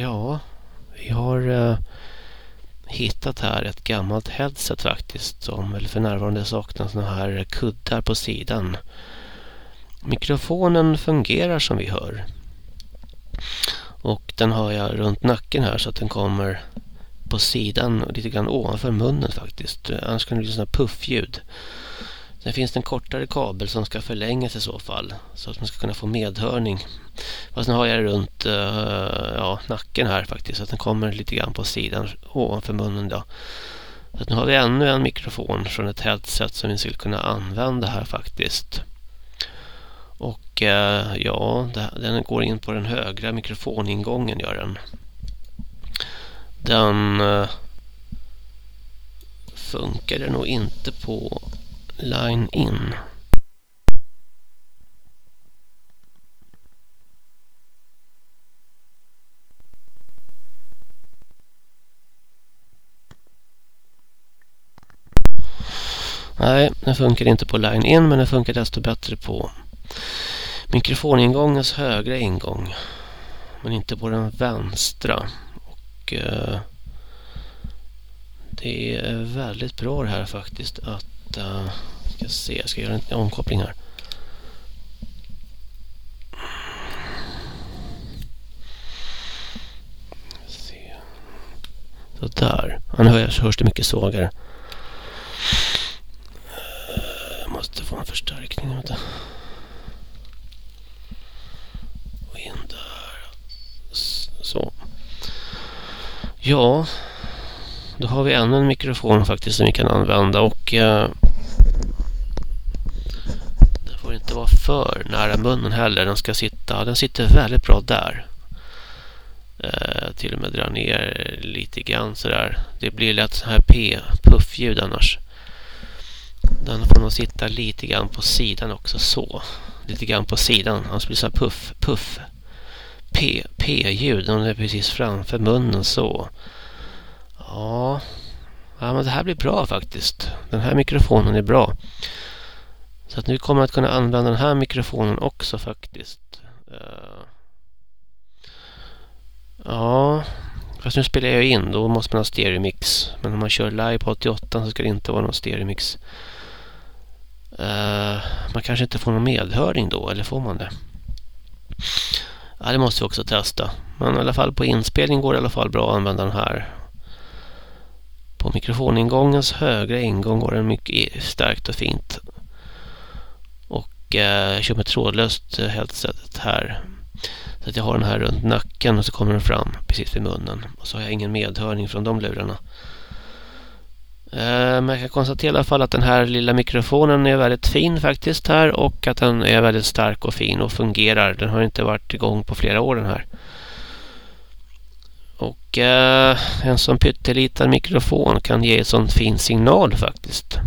Ja, vi har eh, hittat här ett gammalt headset faktiskt som väl för närvarande saknar såna här kuddar på sidan. Mikrofonen fungerar som vi hör. Och den har jag runt nacken här så att den kommer på sidan och lite grann ovanför munnen faktiskt. Annars kan det bli sådana puffljud. Sen finns det en kortare kabel som ska förlängas i så fall. Så att man ska kunna få medhörning. Fast nu har jag det runt uh, ja, nacken här faktiskt. Så att den kommer lite grann på sidan ovanför munnen då. Så att nu har vi ännu en mikrofon från ett headset som vi skulle kunna använda här faktiskt. Och uh, ja, den går in på den högra mikrofoningången gör den. Den eh, uh, funkade nog inte på line in. Nej, den funkar inte på line in men den funkar desto bättre på mikrofoningångens högra ingång. Men inte på den vänstra. Och eh, det är väldigt bra det här faktiskt att eh, ska se, jag ska göra en omkoppling här. Se. Så där. Hörs, hörs det mycket svagare. Jag måste få en förstärkning. Vänta. Och in där. Så. Ja, då har vi ännu en mikrofon faktiskt som vi kan använda och eh, den får inte vara för nära munnen heller. Den ska sitta, den sitter väldigt bra där. Eh, till och med dra ner lite grann sådär. Det blir lätt så här p-puffljud annars. Den får nog sitta lite grann på sidan också så. Lite grann på sidan. Annars blir det så här puff, puff. P, p-ljud. Den är precis framför munnen så. Ja. ja, men det här blir bra faktiskt. Den här mikrofonen är bra. Så att nu kommer jag att kunna använda den här mikrofonen också faktiskt. Uh, ja, fast nu spelar jag in. Då måste man ha stereomix. Men om man kör live på 88 så ska det inte vara någon stereomix. Uh, man kanske inte får någon medhörning då, eller får man det? Ja, det måste vi också testa. Men i alla fall på inspelning går det i alla fall bra att använda den här. På mikrofoningångens högra ingång går den mycket starkt och fint. Och eh, jag kör med trådlöst eh, headsetet här. Så att jag har den här runt nacken och så kommer den fram precis vid munnen. Och så har jag ingen medhörning från de lurarna. Eh, men jag kan konstatera i alla fall att den här lilla mikrofonen är väldigt fin faktiskt här. Och att den är väldigt stark och fin och fungerar. Den har inte varit igång på flera år den här. Och eh, en sån pytteliten mikrofon kan ge en sån fin signal faktiskt.